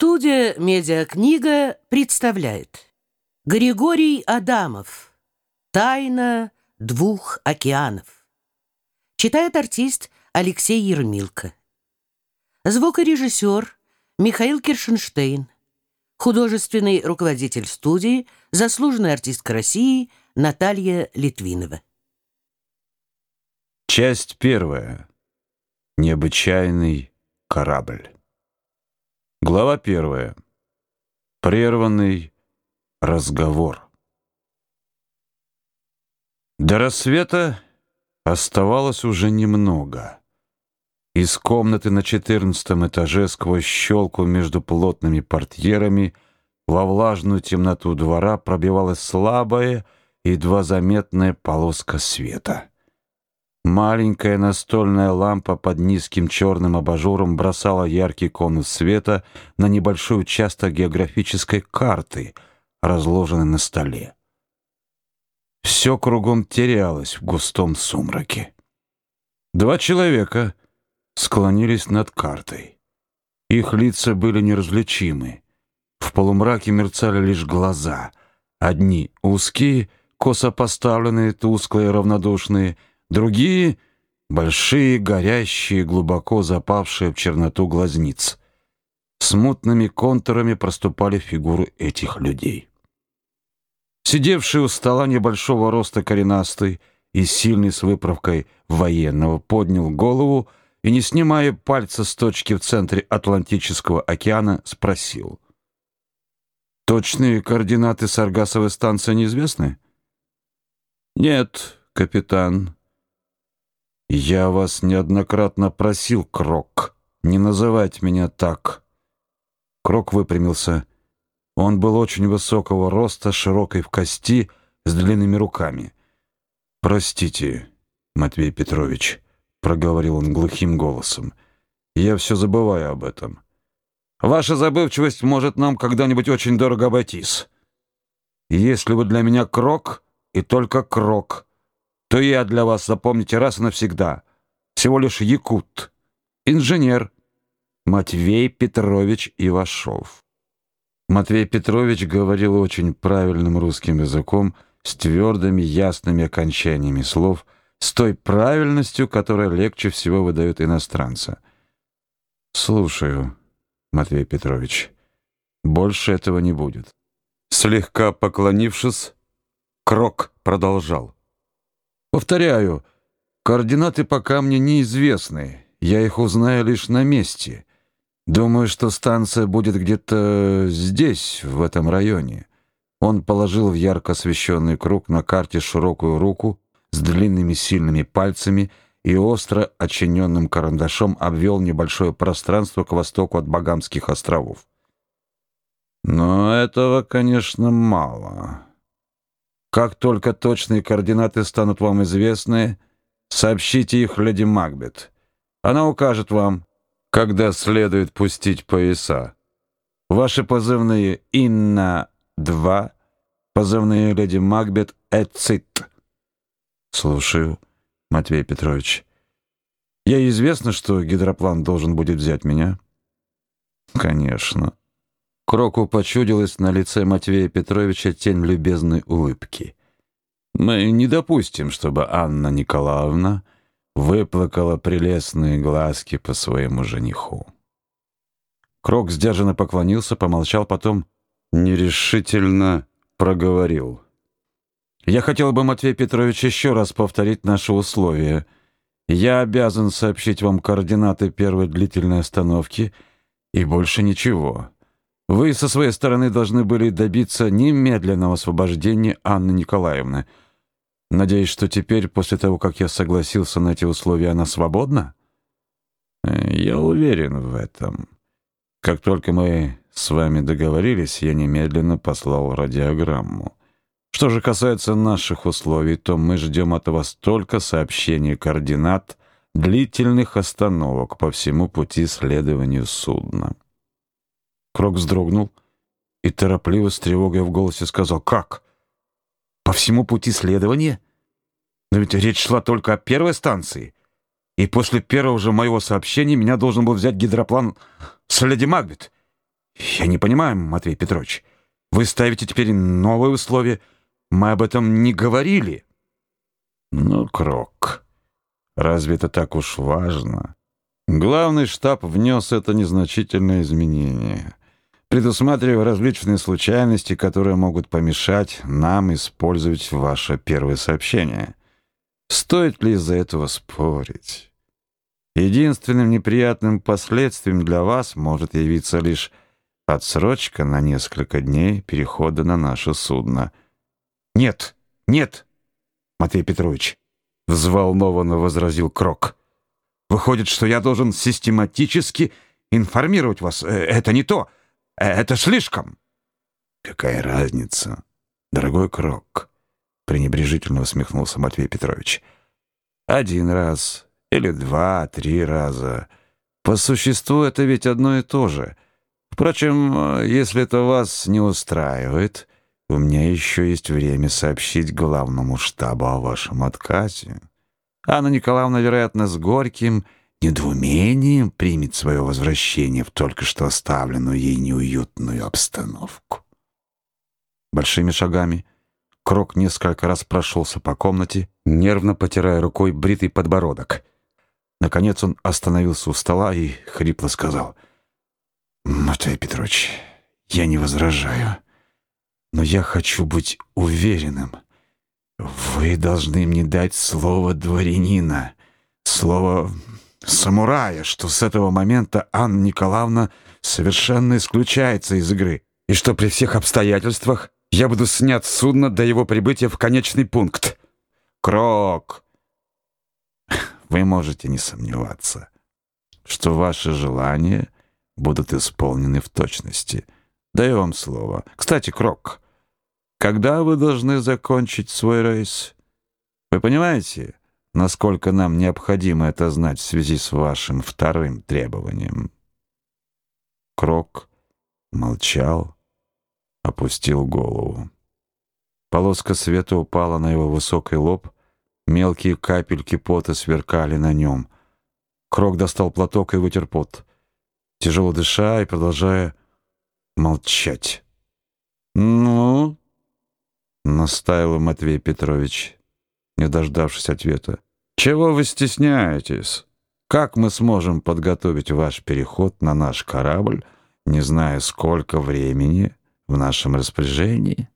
Студия «Медиакнига» представляет. Григорий Адамов. «Тайна двух океанов» Читает артист Алексей Ермилко. Звукорежиссер Михаил Киршенштейн. Художественный руководитель студии Заслуженная артистка России Наталья Литвинова. Часть первая. Необычайный корабль. Глава первая. Прерванный разговор. До рассвета оставалось уже немного. Из комнаты на четырнадцатом этаже сквозь щелку между плотными портьерами во влажную темноту двора пробивалась слабая, едва заметная полоска света. Маленькая настольная лампа под низким черным абажуром бросала яркий конус света на небольшой участок географической карты, разложенной на столе. Все кругом терялось в густом сумраке. Два человека склонились над картой. Их лица были неразличимы. В полумраке мерцали лишь глаза. Одни узкие, косо поставленные, тусклые, равнодушные — Другие — большие, горящие, глубоко запавшие в черноту глазниц. Смутными контурами проступали фигуры этих людей. Сидевший у стола небольшого роста коренастый и сильный с выправкой военного поднял голову и, не снимая пальца с точки в центре Атлантического океана, спросил. «Точные координаты Саргасовой станции неизвестны?» «Нет, капитан», «Я вас неоднократно просил, Крок, не называть меня так». Крок выпрямился. Он был очень высокого роста, широкой в кости, с длинными руками. «Простите, Матвей Петрович», — проговорил он глухим голосом. «Я все забываю об этом. Ваша забывчивость может нам когда-нибудь очень дорого обойтись. Если вы для меня Крок и только Крок, то я для вас, запомните раз и навсегда, всего лишь якут, инженер Матвей Петрович Ивашов. Матвей Петрович говорил очень правильным русским языком, с твердыми ясными окончаниями слов, с той правильностью, которая легче всего выдает иностранца. «Слушаю, Матвей Петрович. Больше этого не будет». Слегка поклонившись, Крок продолжал. Повторяю, координаты пока мне неизвестны. Я их узнаю лишь на месте. Думаю, что станция будет где-то здесь, в этом районе. Он положил в ярко освещенный круг на карте широкую руку с длинными сильными пальцами и остро очиненным карандашом обвел небольшое пространство к востоку от Багамских островов. Но этого, конечно, мало. Как только точные координаты станут вам известны, сообщите их леди Макбет. Она укажет вам, когда следует пустить пояса. Ваши позывные «Инна-2», позывные леди Макбет «Эцит». Слушаю, Матвей Петрович. Ей известно, что гидроплан должен будет взять меня? Конечно. Кроку почудилась на лице Матвея Петровича тень любезной улыбки. «Мы не допустим, чтобы Анна Николаевна выплакала прелестные глазки по своему жениху». Крок сдержанно поклонился, помолчал, потом нерешительно проговорил. «Я хотел бы, Матвей Петрович, еще раз повторить наши условия. Я обязан сообщить вам координаты первой длительной остановки и больше ничего». Вы со своей стороны должны были добиться немедленного освобождения Анны Николаевны. Надеюсь, что теперь, после того, как я согласился на эти условия, она свободна? Э, я уверен в этом. Как только мы с вами договорились, я немедленно послал радиограмму. Что же касается наших условий, то мы ждем от вас только сообщения координат длительных остановок по всему пути следования судна. Крок вздрогнул и торопливо с тревогой в голосе сказал «Как? По всему пути следования? Но ведь речь шла только о первой станции, и после первого же моего сообщения меня должен был взять гидроплан с леди Макбет. Я не понимаю, Матвей Петрович. Вы ставите теперь новые условия. Мы об этом не говорили. Ну, Крок, разве это так уж важно? Главный штаб внес это незначительное изменение, предусматривая различные случайности, которые могут помешать нам использовать ваше первое сообщение. Стоит ли из-за этого спорить? Единственным неприятным последствием для вас может явиться лишь отсрочка на несколько дней перехода на наше судно. «Нет, нет, Матвей Петрович!» — взволнованно возразил Крок. «Выходит, что я должен систематически информировать вас. Э, это не то. Это слишком». «Какая разница, дорогой Крок?» — пренебрежительно усмехнулся Матвей Петрович. «Один раз или два, три раза. По существу это ведь одно и то же. Впрочем, если это вас не устраивает, у меня еще есть время сообщить главному штабу о вашем отказе. Анна Николаевна, вероятно, с горьким недоумением примет свое возвращение в только что оставленную ей неуютную обстановку. Большими шагами Крок несколько раз прошелся по комнате, нервно потирая рукой бритый подбородок. Наконец он остановился у стола и хрипло сказал, «Матвей Петрович, я не возражаю, но я хочу быть уверенным. Вы должны мне дать слово дворянина, слово самурая, что с этого момента Анна Николаевна совершенно исключается из игры, и что при всех обстоятельствах я буду снят с судна до его прибытия в конечный пункт. Крок! Вы можете не сомневаться, что ваши желания будут исполнены в точности. Даю вам слово. Кстати, Крок, когда вы должны закончить свой рейс? Вы понимаете, насколько нам необходимо это знать в связи с вашим вторым требованием? Крок молчал, опустил голову. Полоска света упала на его высокий лоб, Мелкие капельки пота сверкали на нем. Крок достал платок и вытер пот, тяжело дыша и продолжая молчать. «Ну?» — настаивал Матвей Петрович, не дождавшись ответа. «Чего вы стесняетесь? Как мы сможем подготовить ваш переход на наш корабль, не зная, сколько времени в нашем распоряжении?»